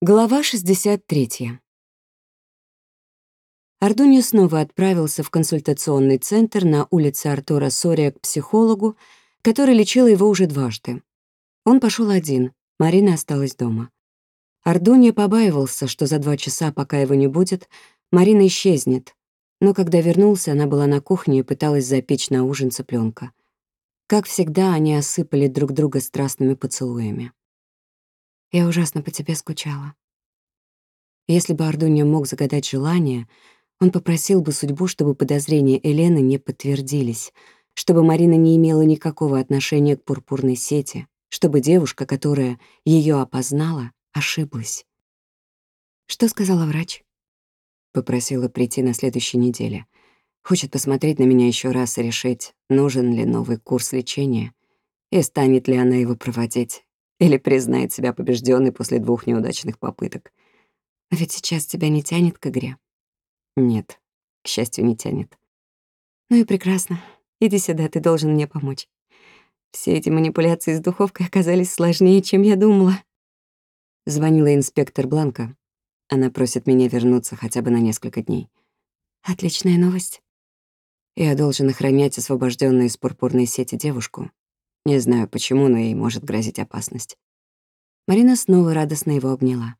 Глава 63. Ардуньо снова отправился в консультационный центр на улице Артура Сория к психологу, который лечил его уже дважды. Он пошел один, Марина осталась дома. Ардунья побаивался, что за два часа, пока его не будет, Марина исчезнет, но когда вернулся, она была на кухне и пыталась запечь на ужин цыпленка. Как всегда, они осыпали друг друга страстными поцелуями. Я ужасно по тебе скучала. Если бы Ардуния мог загадать желание, он попросил бы судьбу, чтобы подозрения Елены не подтвердились, чтобы Марина не имела никакого отношения к пурпурной сети, чтобы девушка, которая ее опознала, ошиблась. Что сказала врач? Попросила прийти на следующей неделе. Хочет посмотреть на меня еще раз и решить, нужен ли новый курс лечения и станет ли она его проводить или признает себя побежденной после двух неудачных попыток. А ведь сейчас тебя не тянет к игре. Нет, к счастью, не тянет. Ну и прекрасно. Иди сюда, ты должен мне помочь. Все эти манипуляции с духовкой оказались сложнее, чем я думала. Звонила инспектор Бланка. Она просит меня вернуться хотя бы на несколько дней. Отличная новость. Я должен охранять освобожденную из пурпурной сети девушку, не знаю почему, но ей может грозить опасность. Марина снова радостно его обняла.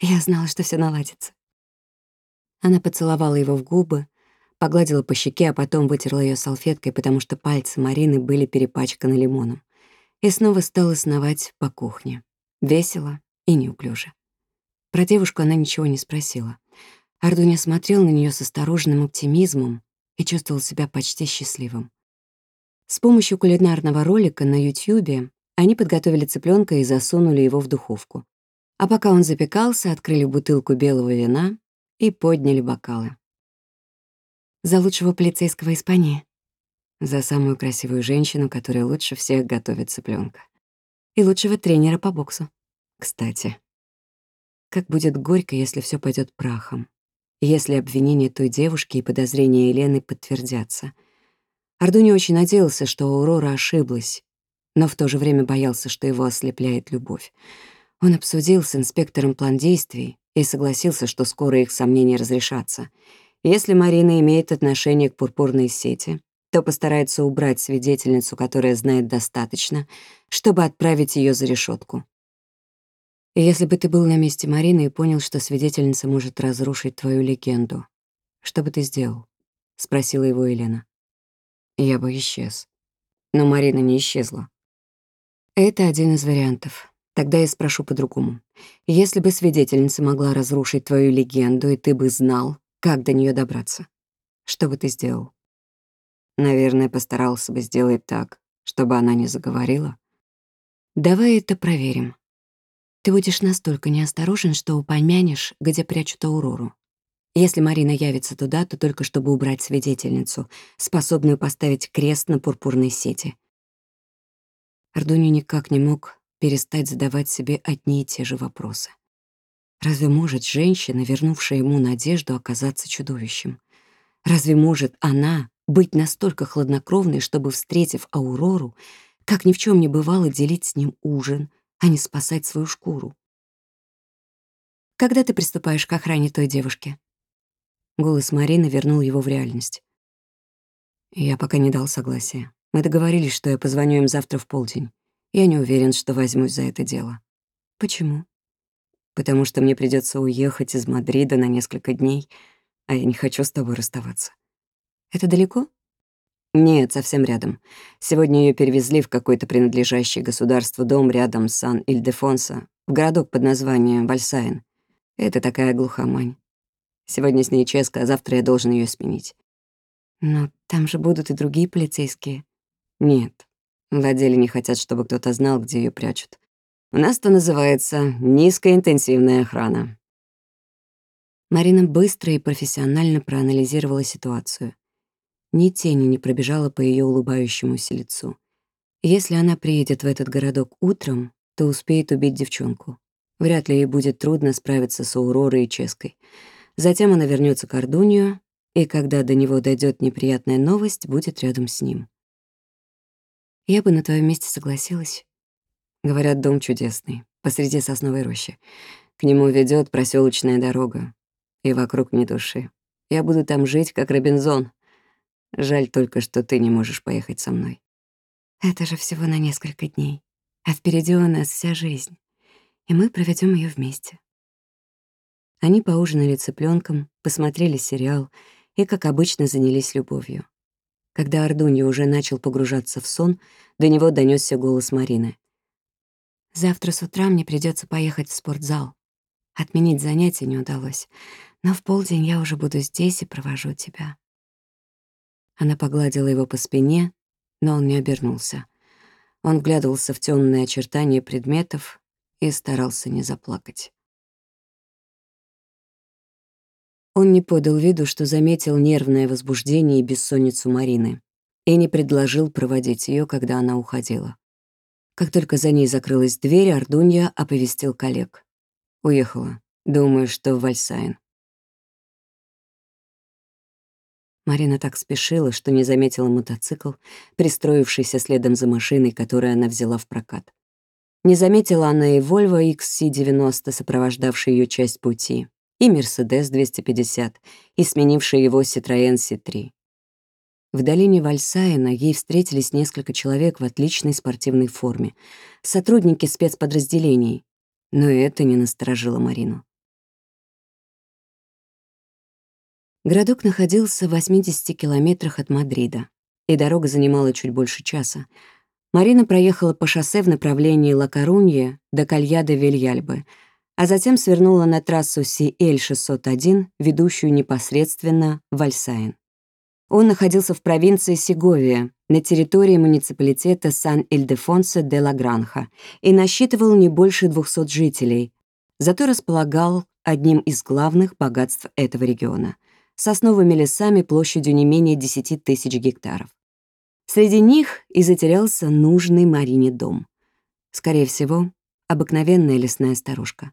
Я знала, что все наладится. Она поцеловала его в губы, погладила по щеке, а потом вытерла ее салфеткой, потому что пальцы Марины были перепачканы лимоном, и снова стала сновать по кухне. Весело и неуклюже. Про девушку она ничего не спросила. Ардуня смотрел на нее с осторожным оптимизмом и чувствовал себя почти счастливым. С помощью кулинарного ролика на YouTube они подготовили цыпленка и засунули его в духовку. А пока он запекался, открыли бутылку белого вина и подняли бокалы. За лучшего полицейского Испании. За самую красивую женщину, которая лучше всех готовит цыпленка. И лучшего тренера по боксу. Кстати, как будет горько, если все пойдет прахом. Если обвинения той девушки и подозрения Елены подтвердятся — Ардуни очень надеялся, что Аурора ошиблась, но в то же время боялся, что его ослепляет любовь. Он обсудил с инспектором план действий и согласился, что скоро их сомнения разрешатся. Если Марина имеет отношение к пурпурной сети, то постарается убрать свидетельницу, которая знает достаточно, чтобы отправить ее за решетку. Если бы ты был на месте Марины и понял, что свидетельница может разрушить твою легенду, что бы ты сделал? — спросила его Елена я бы исчез. Но Марина не исчезла. Это один из вариантов. Тогда я спрошу по-другому. Если бы свидетельница могла разрушить твою легенду, и ты бы знал, как до нее добраться, что бы ты сделал? Наверное, постарался бы сделать так, чтобы она не заговорила. Давай это проверим. Ты будешь настолько неосторожен, что упомянешь, где прячут Аурору. Если Марина явится туда, то только чтобы убрать свидетельницу, способную поставить крест на пурпурной сети. Ардуни никак не мог перестать задавать себе одни и те же вопросы. Разве может женщина, вернувшая ему надежду, оказаться чудовищем? Разве может она быть настолько хладнокровной, чтобы, встретив Аурору, как ни в чем не бывало, делить с ним ужин, а не спасать свою шкуру? Когда ты приступаешь к охране той девушки? Голос Марины вернул его в реальность. Я пока не дал согласия. Мы договорились, что я позвоню им завтра в полдень. Я не уверен, что возьмусь за это дело. Почему? Потому что мне придется уехать из Мадрида на несколько дней, а я не хочу с тобой расставаться. Это далеко? Нет, совсем рядом. Сегодня ее перевезли в какой-то принадлежащий государству дом рядом с Сан-Ильдефонсо, в городок под названием Вальсайн. Это такая глухомань. Сегодня с ней Ческа, а завтра я должен ее сменить. Но там же будут и другие полицейские. Нет, в отделе не хотят, чтобы кто-то знал, где ее прячут. У нас это называется низкоинтенсивная охрана. Марина быстро и профессионально проанализировала ситуацию. Ни тени не пробежала по ее улыбающемуся лицу. Если она приедет в этот городок утром, то успеет убить девчонку. Вряд ли ей будет трудно справиться с Ауророй и Ческой. Затем она вернется к Ардунью, и когда до него дойдет неприятная новость, будет рядом с ним. Я бы на твоем месте согласилась. Говорят, дом чудесный, посреди сосновой рощи. К нему ведет проселочная дорога, и вокруг ни души. Я буду там жить, как Робинзон. Жаль только, что ты не можешь поехать со мной. Это же всего на несколько дней. А впереди у нас вся жизнь. И мы проведем ее вместе. Они поужинали цыпленком, посмотрели сериал и, как обычно, занялись любовью. Когда Ардунья уже начал погружаться в сон, до него донесся голос Марины. «Завтра с утра мне придется поехать в спортзал. Отменить занятия не удалось, но в полдень я уже буду здесь и провожу тебя». Она погладила его по спине, но он не обернулся. Он вглядывался в темные очертания предметов и старался не заплакать. Он не подал виду, что заметил нервное возбуждение и бессонницу Марины, и не предложил проводить ее, когда она уходила. Как только за ней закрылась дверь, Ардунья оповестил коллег. Уехала. Думаю, что в Вальсайн. Марина так спешила, что не заметила мотоцикл, пристроившийся следом за машиной, которую она взяла в прокат. Не заметила она и Volvo XC90, сопровождавший ее часть пути, и Mercedes 250, и сменивший его Citroёn C3. В долине Вальсайна ей встретились несколько человек в отличной спортивной форме, сотрудники спецподразделений, но это не насторожило Марину. Городок находился в 80 километрах от Мадрида, и дорога занимала чуть больше часа. Марина проехала по шоссе в направлении Ла-Корунье до Кальяда-Вильяльбы, а затем свернула на трассу CL-601, ведущую непосредственно в Альсайн. Он находился в провинции Сеговия, на территории муниципалитета Сан-Эльдефонсо де ла Гранха и насчитывал не больше 200 жителей, зато располагал одним из главных богатств этого региона сосновыми лесами площадью не менее 10 тысяч гектаров. Среди них и затерялся нужный Марине дом. Скорее всего, обыкновенная лесная старушка.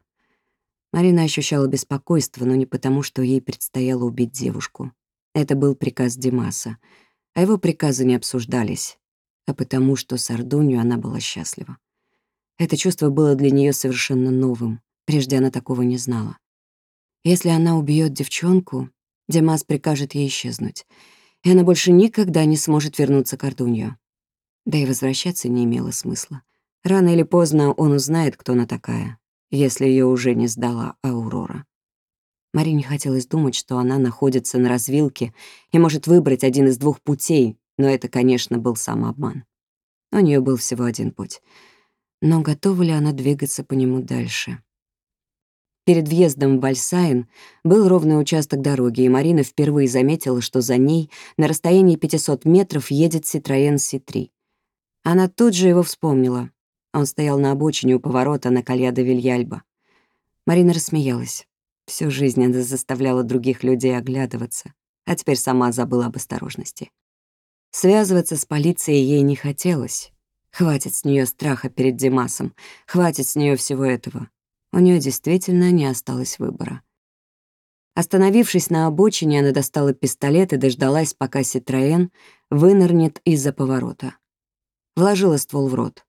Марина ощущала беспокойство, но не потому, что ей предстояло убить девушку. Это был приказ Димаса, а его приказы не обсуждались, а потому, что с Ардунью она была счастлива. Это чувство было для нее совершенно новым, прежде она такого не знала. Если она убьет девчонку, Демас прикажет ей исчезнуть, и она больше никогда не сможет вернуться к Ардунью. Да и возвращаться не имело смысла. Рано или поздно он узнает, кто она такая, если ее уже не сдала Аурора. Марине хотелось думать, что она находится на развилке и может выбрать один из двух путей, но это, конечно, был самообман. У нее был всего один путь. Но готова ли она двигаться по нему дальше? Перед въездом в Вальсайн был ровный участок дороги, и Марина впервые заметила, что за ней на расстоянии 500 метров едет Citroёn C3. Она тут же его вспомнила. Он стоял на обочине у поворота на Кальяда Вильяльба. Марина рассмеялась. Всю жизнь она заставляла других людей оглядываться, а теперь сама забыла об осторожности. Связываться с полицией ей не хотелось. Хватит с нее страха перед Димасом, хватит с нее всего этого. У нее действительно не осталось выбора. Остановившись на обочине, она достала пистолет и дождалась, пока Ситроен вынырнет из-за поворота. Вложила ствол в рот.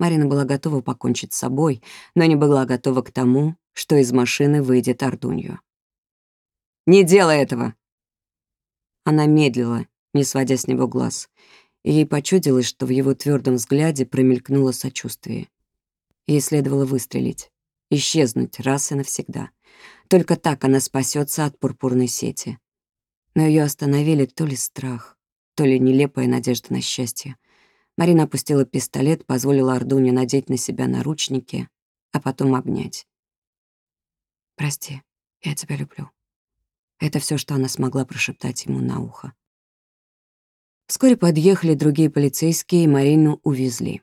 Марина была готова покончить с собой, но не была готова к тому, что из машины выйдет Ардунью. «Не делай этого!» Она медлила, не сводя с него глаз, ей почудилось, что в его твердом взгляде промелькнуло сочувствие. Ей следовало выстрелить исчезнуть раз и навсегда. Только так она спасется от пурпурной сети. Но ее остановили то ли страх, то ли нелепая надежда на счастье. Марина опустила пистолет, позволила Ардуне надеть на себя наручники, а потом обнять. «Прости, я тебя люблю». Это все, что она смогла прошептать ему на ухо. Вскоре подъехали другие полицейские, и Марину увезли.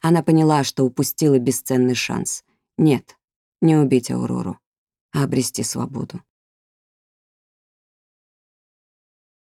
Она поняла, что упустила бесценный шанс. Нет, не убить Аурору, а обрести свободу.